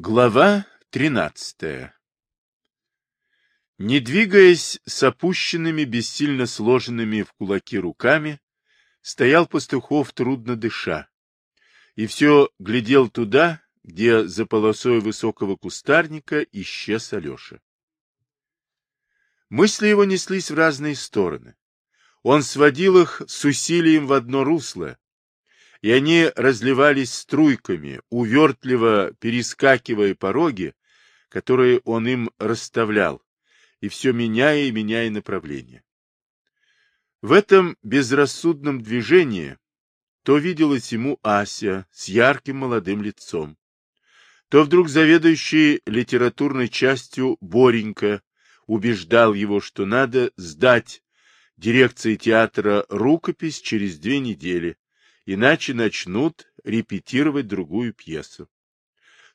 Глава тринадцатая Не двигаясь с опущенными, бессильно сложенными в кулаки руками, стоял Пастухов, трудно дыша, и все глядел туда, где за полосой высокого кустарника исчез Алеша. Мысли его неслись в разные стороны. Он сводил их с усилием в одно русло, и они разливались струйками, увертливо перескакивая пороги, которые он им расставлял, и все меняя и меняя направление. В этом безрассудном движении то виделась ему Ася с ярким молодым лицом, то вдруг заведующий литературной частью Боренька убеждал его, что надо сдать дирекции театра рукопись через две недели, иначе начнут репетировать другую пьесу.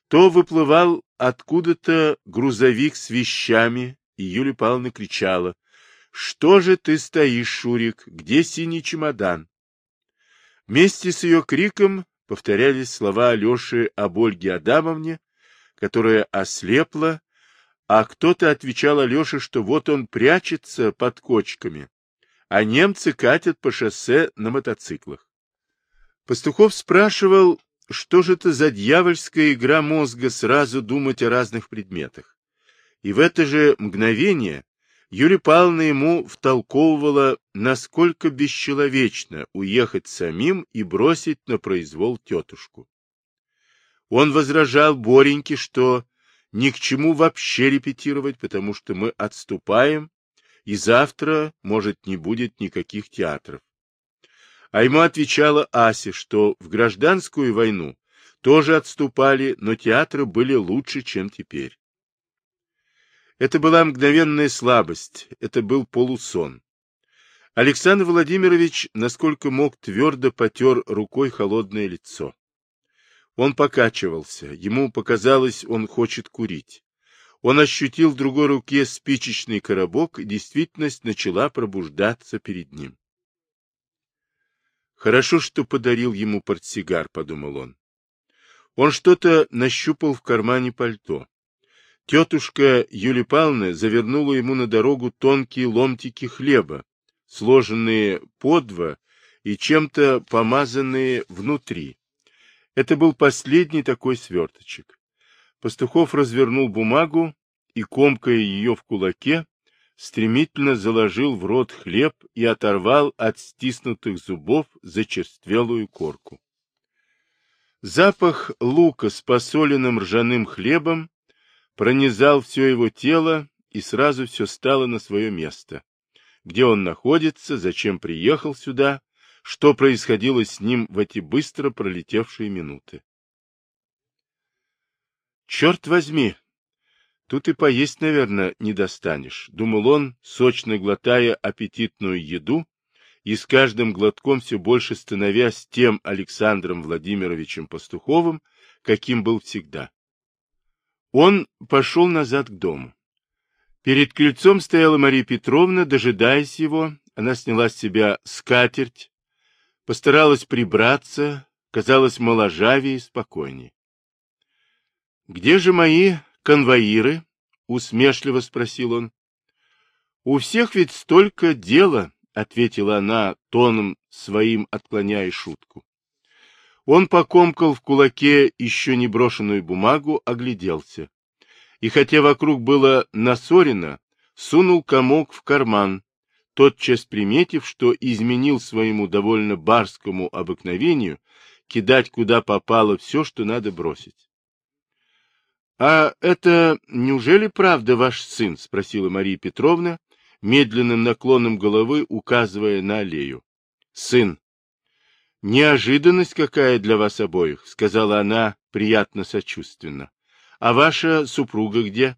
То выплывал откуда-то грузовик с вещами, и Юлия Павловна кричала, «Что же ты стоишь, Шурик? Где синий чемодан?» Вместе с ее криком повторялись слова Алеши об Ольге Адамовне, которая ослепла, а кто-то отвечал Алёше, что вот он прячется под кочками, а немцы катят по шоссе на мотоциклах. Пастухов спрашивал, что же это за дьявольская игра мозга сразу думать о разных предметах. И в это же мгновение Юлия Павловна ему втолковывала, насколько бесчеловечно уехать самим и бросить на произвол тетушку. Он возражал Бореньке, что ни к чему вообще репетировать, потому что мы отступаем, и завтра, может, не будет никаких театров. А ему отвечала Ася, что в гражданскую войну тоже отступали, но театры были лучше, чем теперь. Это была мгновенная слабость, это был полусон. Александр Владимирович, насколько мог, твердо потер рукой холодное лицо. Он покачивался, ему показалось, он хочет курить. Он ощутил в другой руке спичечный коробок, и действительность начала пробуждаться перед ним. Хорошо, что подарил ему портсигар, подумал он. Он что-то нащупал в кармане пальто. Тетушка Юлия Павловна завернула ему на дорогу тонкие ломтики хлеба, сложенные по два и чем-то помазанные внутри. Это был последний такой сверточек. Пастухов развернул бумагу и, комкая ее в кулаке, стремительно заложил в рот хлеб и оторвал от стиснутых зубов зачерствелую корку. Запах лука с посоленным ржаным хлебом пронизал все его тело, и сразу все стало на свое место. Где он находится, зачем приехал сюда, что происходило с ним в эти быстро пролетевшие минуты. Черт возьми, Тут и поесть, наверное, не достанешь, — думал он, сочно глотая аппетитную еду и с каждым глотком все больше становясь тем Александром Владимировичем Пастуховым, каким был всегда. Он пошел назад к дому. Перед крыльцом стояла Мария Петровна, дожидаясь его. Она сняла с себя скатерть, постаралась прибраться, казалась моложавее и спокойней. — Где же мои конвоиры? — усмешливо спросил он. — У всех ведь столько дела, — ответила она тоном своим, отклоняя шутку. Он покомкал в кулаке еще не брошенную бумагу, огляделся. И хотя вокруг было насорено, сунул комок в карман, тотчас приметив, что изменил своему довольно барскому обыкновению кидать куда попало все, что надо бросить. — А это неужели правда ваш сын? — спросила Мария Петровна, медленным наклоном головы указывая на аллею. — Сын. — Неожиданность какая для вас обоих, — сказала она приятно сочувственно. — А ваша супруга где?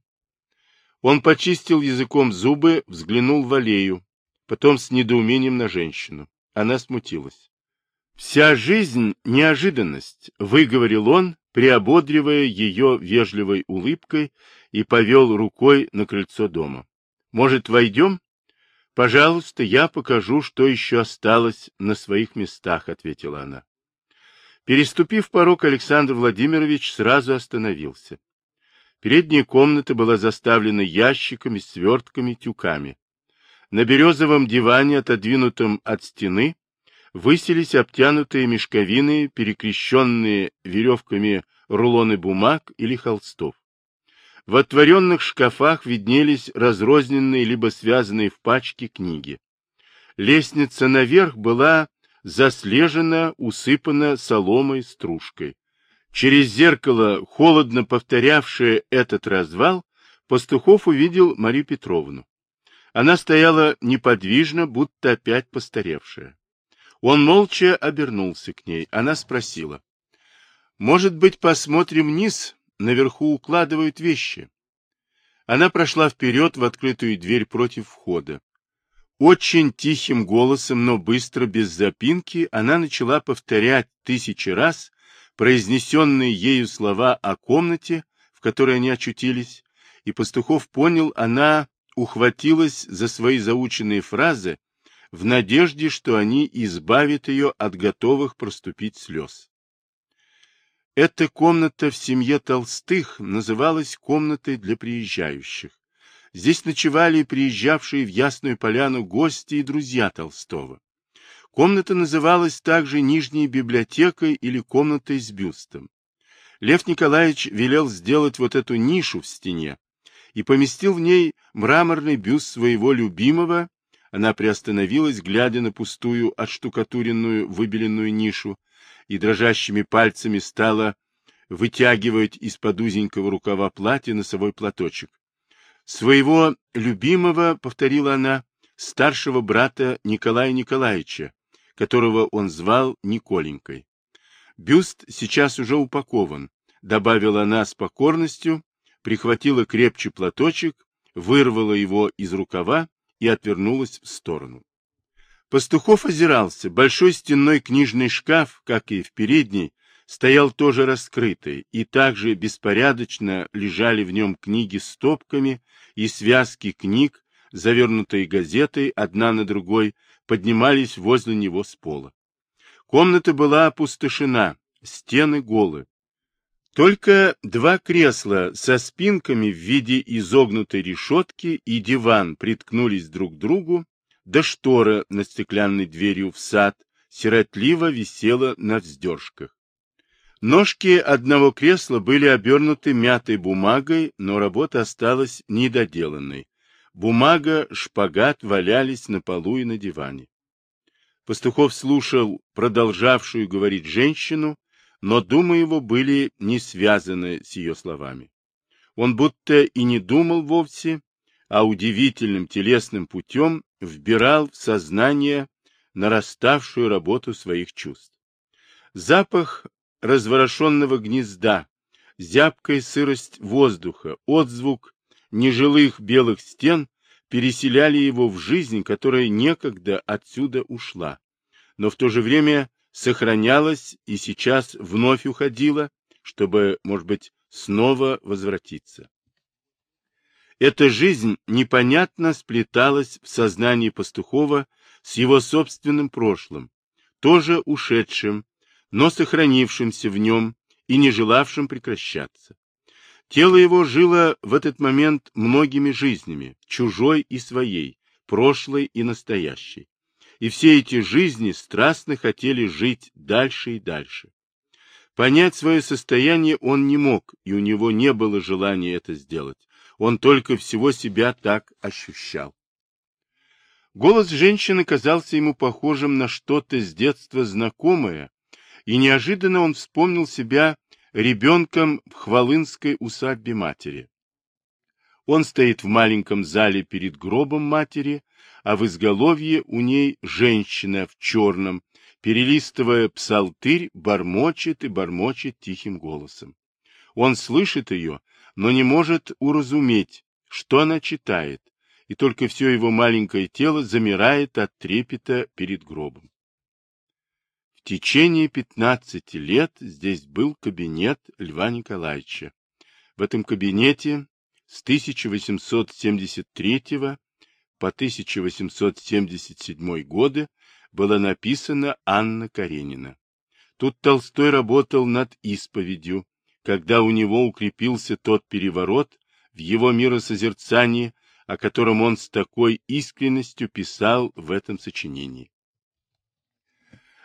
Он почистил языком зубы, взглянул в аллею, потом с недоумением на женщину. Она смутилась. — Вся жизнь — неожиданность, — выговорил он, приободривая ее вежливой улыбкой, и повел рукой на крыльцо дома. — Может, войдем? — Пожалуйста, я покажу, что еще осталось на своих местах, — ответила она. Переступив порог, Александр Владимирович сразу остановился. Передняя комната была заставлена ящиками, свертками, тюками. На березовом диване, отодвинутом от стены, высились обтянутые мешковины, перекрещенные веревками рулоны бумаг или холстов. В отворенных шкафах виднелись разрозненные либо связанные в пачки книги. Лестница наверх была заслежена, усыпана соломой, стружкой. Через зеркало, холодно повторявшее этот развал, Пастухов увидел Марию Петровну. Она стояла неподвижно, будто опять постаревшая. Он молча обернулся к ней. Она спросила. — Может быть, посмотрим вниз? Наверху укладывают вещи. Она прошла вперед в открытую дверь против входа. Очень тихим голосом, но быстро, без запинки, она начала повторять тысячи раз произнесенные ею слова о комнате, в которой они очутились, и Пастухов понял, она ухватилась за свои заученные фразы в надежде, что они избавят ее от готовых проступить слез. Эта комната в семье Толстых называлась комнатой для приезжающих. Здесь ночевали приезжавшие в Ясную Поляну гости и друзья Толстого. Комната называлась также Нижней библиотекой или комнатой с бюстом. Лев Николаевич велел сделать вот эту нишу в стене и поместил в ней мраморный бюст своего любимого. Она приостановилась, глядя на пустую отштукатуренную выбеленную нишу, и дрожащими пальцами стала вытягивать из-под узенького рукава платья носовой платочек. Своего любимого, повторила она, старшего брата Николая Николаевича, которого он звал Николенькой. Бюст сейчас уже упакован, добавила она с покорностью, прихватила крепче платочек, вырвала его из рукава и отвернулась в сторону. Пастухов озирался. Большой стенной книжный шкаф, как и в передней, стоял тоже раскрытый, и также беспорядочно лежали в нем книги с стопками и связки книг, завернутые газетой одна на другой, поднимались возле него с пола. Комната была опустошена, стены голы. Только два кресла со спинками в виде изогнутой решетки и диван приткнулись друг к другу да штора над стеклянной дверью в сад сиротливо висела на вздержках. Ножки одного кресла были обернуты мятой бумагой, но работа осталась недоделанной. Бумага, шпагат валялись на полу и на диване. Пастухов слушал продолжавшую говорить женщину, но думы его были не связаны с ее словами. Он будто и не думал вовсе, а удивительным телесным путем вбирал в сознание нараставшую работу своих чувств. Запах разворошенного гнезда, зябкая сырость воздуха, отзвук нежилых белых стен переселяли его в жизнь, которая некогда отсюда ушла, но в то же время сохранялась и сейчас вновь уходила, чтобы, может быть, снова возвратиться. Эта жизнь непонятно сплеталась в сознании Пастухова с его собственным прошлым, тоже ушедшим, но сохранившимся в нем и не желавшим прекращаться. Тело его жило в этот момент многими жизнями, чужой и своей, прошлой и настоящей. И все эти жизни страстно хотели жить дальше и дальше. Понять свое состояние он не мог, и у него не было желания это сделать он только всего себя так ощущал. Голос женщины казался ему похожим на что-то с детства знакомое, и неожиданно он вспомнил себя ребенком в хвалынской усадьбе матери. Он стоит в маленьком зале перед гробом матери, а в изголовье у ней женщина в черном, перелистывая псалтырь, бормочет и бормочет тихим голосом. Он слышит ее, но не может уразуметь, что она читает, и только все его маленькое тело замирает от трепета перед гробом. В течение пятнадцати лет здесь был кабинет Льва Николаевича. В этом кабинете с 1873 по 1877 годы было написано Анна Каренина. Тут Толстой работал над исповедью, когда у него укрепился тот переворот в его миросозерцании, о котором он с такой искренностью писал в этом сочинении.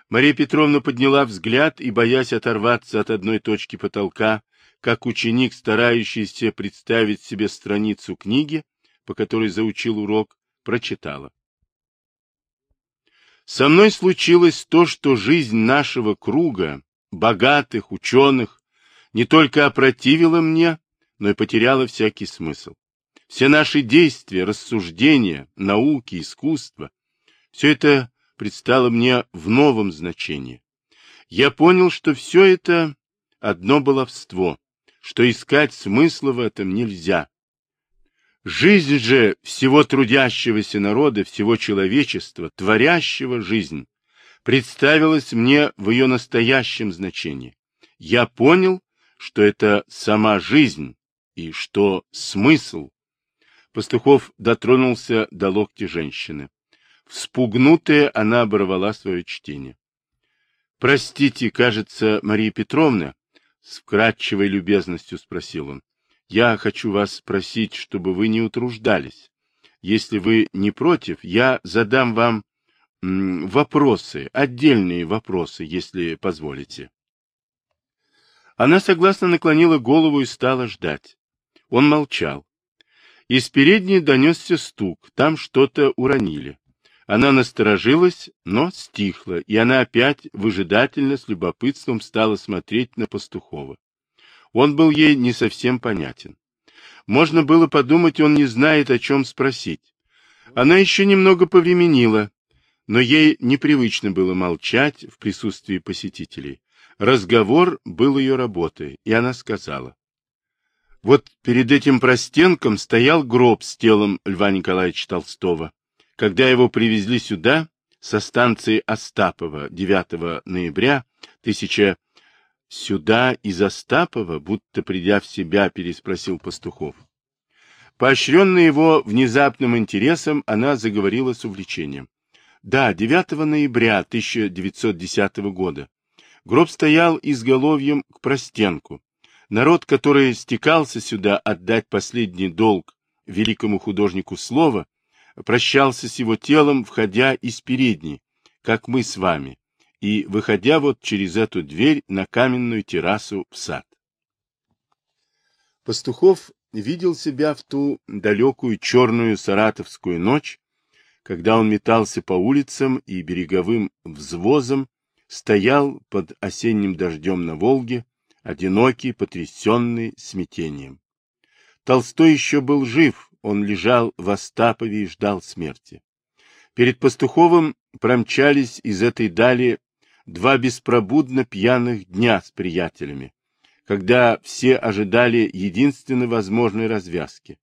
Мария Петровна подняла взгляд и, боясь оторваться от одной точки потолка, как ученик, старающийся представить себе страницу книги, по которой заучил урок, прочитала. Со мной случилось то, что жизнь нашего круга, богатых, ученых, не только опротивила мне, но и потеряла всякий смысл. Все наши действия, рассуждения, науки, искусство — все это предстало мне в новом значении. Я понял, что все это одно баловство, что искать смысла в этом нельзя. Жизнь же всего трудящегося народа, всего человечества, творящего жизнь, представилась мне в ее настоящем значении. Я понял, что это сама жизнь и что смысл. Пастухов дотронулся до локти женщины. Вспугнутая, она оборвала свое чтение. — Простите, кажется, Мария Петровна, — с вкрадчивой любезностью спросил он. — Я хочу вас спросить, чтобы вы не утруждались. Если вы не против, я задам вам вопросы, отдельные вопросы, если позволите. Она согласно наклонила голову и стала ждать. Он молчал. Из передней донесся стук, там что-то уронили. Она насторожилась, но стихла, и она опять выжидательно с любопытством стала смотреть на Пастухова. Он был ей не совсем понятен. Можно было подумать, он не знает, о чем спросить. Она еще немного повременила, но ей непривычно было молчать в присутствии посетителей. Разговор был ее работой, и она сказала. Вот перед этим простенком стоял гроб с телом Льва Николаевича Толстого. Когда его привезли сюда, со станции Остапова 9 ноября 1000 сюда из Остапова, будто придя в себя, переспросил Пастухов. Поощренная его внезапным интересом, она заговорила с увлечением. Да, 9 ноября 1910 года. Гроб стоял изголовьем к простенку. Народ, который стекался сюда отдать последний долг великому художнику слова, прощался с его телом, входя из передней, как мы с вами, и выходя вот через эту дверь на каменную террасу в сад. Пастухов видел себя в ту далекую черную саратовскую ночь, когда он метался по улицам и береговым взвозом стоял под осенним дождем на Волге, одинокий, потрясенный смятением. Толстой еще был жив, он лежал в Остапове и ждал смерти. Перед Пастуховым промчались из этой дали два беспробудно пьяных дня с приятелями, когда все ожидали единственно возможной развязки.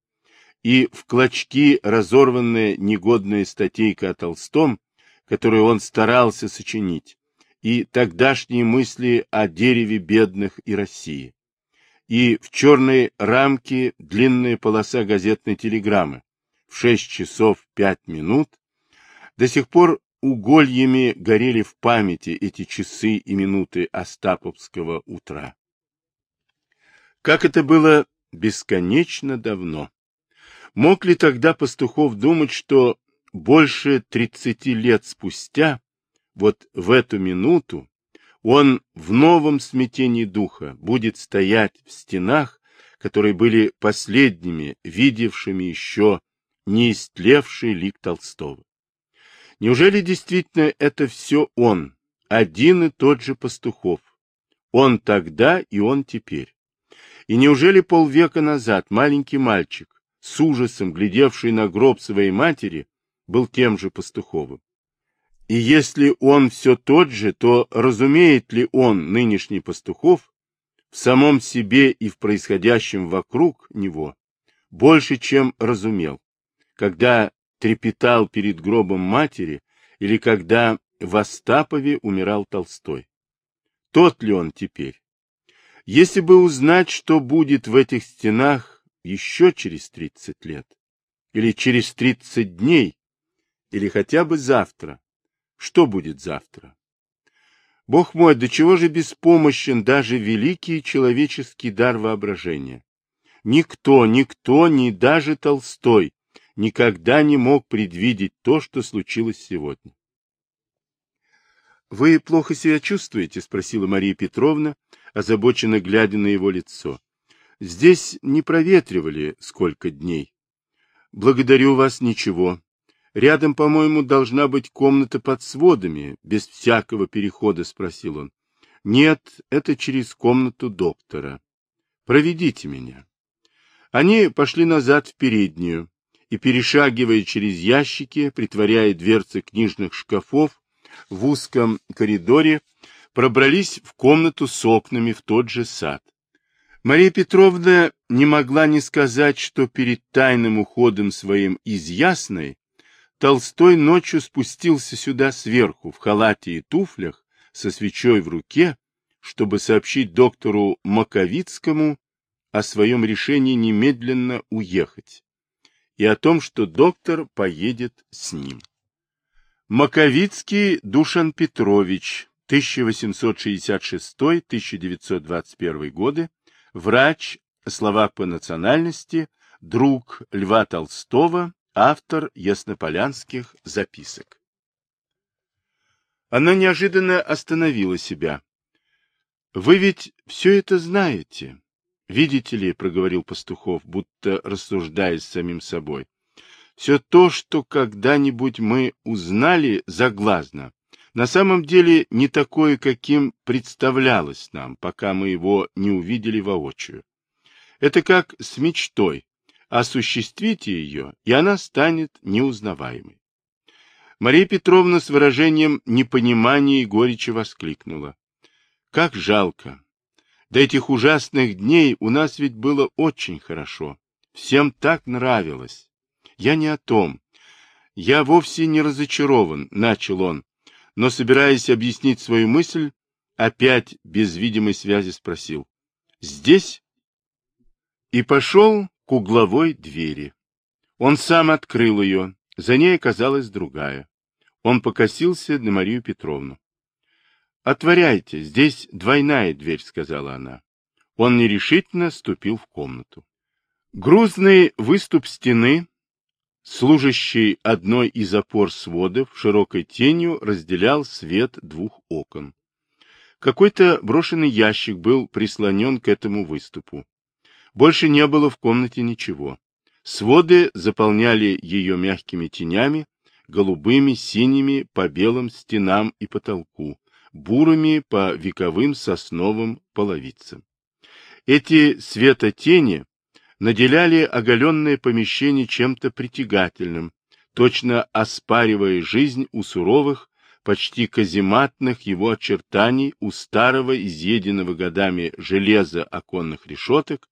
И в клочки разорванная негодная статейка о Толстом, которую он старался сочинить, и тогдашние мысли о дереве бедных и России и в черной рамке длинная полоса газетной телеграммы в 6 часов 5 минут, до сих пор угольями горели в памяти эти часы и минуты Остаповского утра. Как это было бесконечно давно. Мог ли тогда Пастухов думать, что больше 30 лет спустя, вот в эту минуту, он в новом смятении духа будет стоять в стенах, которые были последними, видевшими еще не истлевший лик Толстого. Неужели действительно это все он, один и тот же Пастухов? Он тогда и он теперь. И неужели полвека назад маленький мальчик, с ужасом глядевший на гроб своей матери, был тем же Пастуховым? И если он все тот же, то разумеет ли он, нынешний Пастухов, в самом себе и в происходящем вокруг него больше, чем разумел, когда трепетал перед гробом матери или когда в Остапове умирал Толстой? Тот ли он теперь? Если бы узнать, что будет в этих стенах еще через 30 лет, или через 30 дней, или хотя бы завтра, что будет завтра? Бог мой, до чего же беспомощен даже великий человеческий дар воображения? Никто, никто, ни даже Толстой, никогда не мог предвидеть то, что случилось сегодня. — Вы плохо себя чувствуете? — спросила Мария Петровна, озабоченно глядя на его лицо. — Здесь не проветривали сколько дней. — Благодарю вас, ничего. Рядом, по-моему, должна быть комната под сводами, без всякого перехода, — спросил он. — Нет, это через комнату доктора. Проведите меня. Они пошли назад в переднюю и, перешагивая через ящики, притворяя дверцы книжных шкафов, в узком коридоре пробрались в комнату с окнами в тот же сад. Мария Петровна не могла не сказать, что перед тайным уходом своим из Ясной Толстой ночью спустился сюда сверху, в халате и туфлях, со свечой в руке, чтобы сообщить доктору Маковицкому о своем решении немедленно уехать и о том, что доктор поедет с ним. Маковицкий Душан Петрович, 1866-1921 годы, врач, словак по национальности, друг Льва Толстого, автор яснополянских записок. Она неожиданно остановила себя. — Вы ведь все это знаете. Видите ли, — проговорил Пастухов, будто рассуждая с самим собой, все то, что когда-нибудь мы узнали заглазно, на самом деле не такое, каким представлялось нам, пока мы его не увидели воочию. Это как с мечтой. Осуществите ее, и она станет неузнаваемой. Мария Петровна с выражением непонимания и горечи воскликнула. Как жалко. До этих ужасных дней у нас ведь было очень хорошо. Всем так нравилось. Я не о том. Я вовсе не разочарован, начал он, но, собираясь объяснить свою мысль, опять без видимой связи спросил. Здесь? И пошел к угловой двери. Он сам открыл ее, за ней оказалась другая. Он покосился на Марию Петровну. «Отворяйте, здесь двойная дверь», — сказала она. Он нерешительно ступил в комнату. Грузный выступ стены Служащий одной из опор сводов широкой тенью разделял свет двух окон. Какой-то брошенный ящик был прислонен к этому выступу. Больше не было в комнате ничего. Своды заполняли ее мягкими тенями, голубыми, синими по белым стенам и потолку, бурыми по вековым сосновым половицам. Эти светотени наделяли оголенное помещение чем-то притягательным, точно оспаривая жизнь у суровых, почти казематных его очертаний у старого, изъеденного годами железа оконных решеток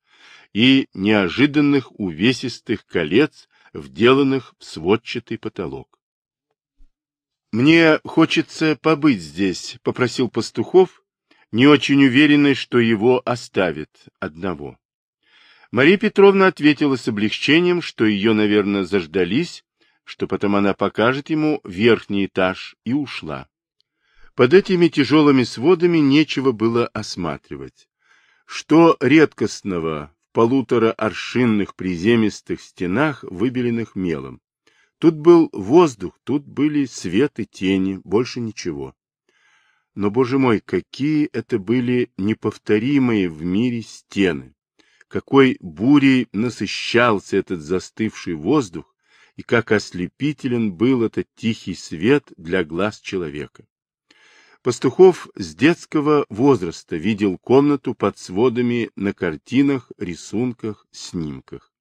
и неожиданных увесистых колец, вделанных в сводчатый потолок. «Мне хочется побыть здесь», — попросил Пастухов, не очень уверенный, что его оставят одного. Мария Петровна ответила с облегчением, что ее, наверное, заждались, что потом она покажет ему верхний этаж, и ушла. Под этими тяжелыми сводами нечего было осматривать. Что редкостного в полутора аршинных приземистых стенах, выбеленных мелом? Тут был воздух, тут были свет и тени, больше ничего. Но, боже мой, какие это были неповторимые в мире стены! какой бурей насыщался этот застывший воздух и как ослепителен был этот тихий свет для глаз человека. Пастухов с детского возраста видел комнату под сводами на картинах, рисунках, снимках.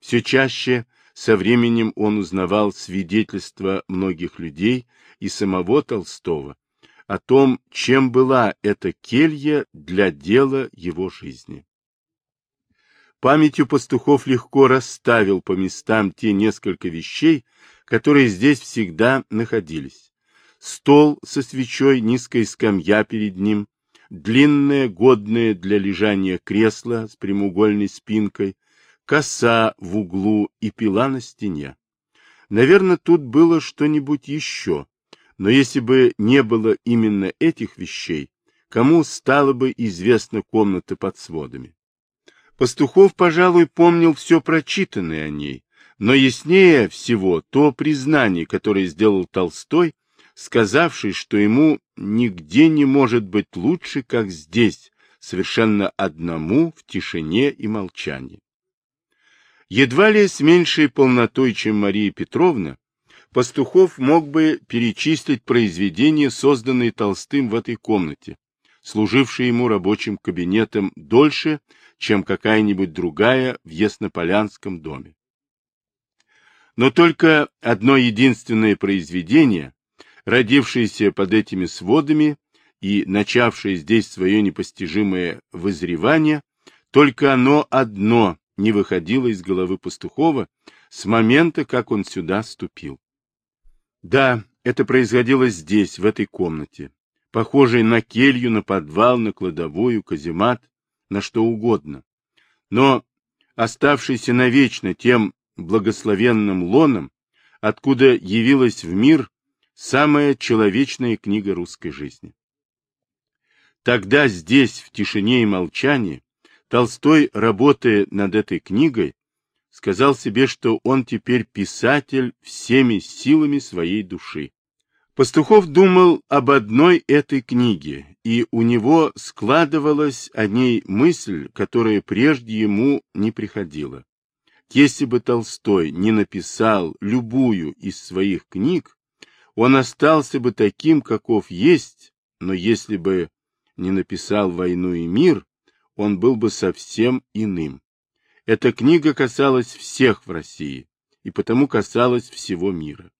Все чаще со временем он узнавал свидетельства многих людей и самого Толстого о том, чем была эта келья для дела его жизни. Памятью пастухов легко расставил по местам те несколько вещей, которые здесь всегда находились. Стол со свечой, низкая скамья перед ним, длинное, годное для лежания кресло с прямоугольной спинкой, коса в углу и пила на стене. Наверное, тут было что-нибудь еще, Но если бы не было именно этих вещей, кому стала бы известна комната под сводами? Пастухов, пожалуй, помнил все прочитанное о ней, но яснее всего то признание, которое сделал Толстой, сказавший, что ему нигде не может быть лучше, как здесь, совершенно одному в тишине и молчании. Едва ли с меньшей полнотой, чем Мария Петровна, Пастухов мог бы перечислить произведения, созданные Толстым в этой комнате, служившие ему рабочим кабинетом дольше, чем какая-нибудь другая в Яснополянском доме. Но только одно единственное произведение, родившееся под этими сводами и начавшее здесь свое непостижимое вызревание, только оно одно не выходило из головы Пастухова с момента, как он сюда ступил. Да, это происходило здесь, в этой комнате, похожей на келью, на подвал, на кладовую, каземат, на что угодно, но оставшийся навечно тем благословенным лоном, откуда явилась в мир самая человечная книга русской жизни. Тогда здесь, в тишине и молчании, Толстой, работая над этой книгой, сказал себе, что он теперь писатель всеми силами своей души. Пастухов думал об одной этой книге, и у него складывалась о ней мысль, которая прежде ему не приходила. Если бы Толстой не написал любую из своих книг, он остался бы таким, каков есть, но если бы не написал «Войну и мир», он был бы совсем иным. Эта книга касалась всех в России и потому касалась всего мира.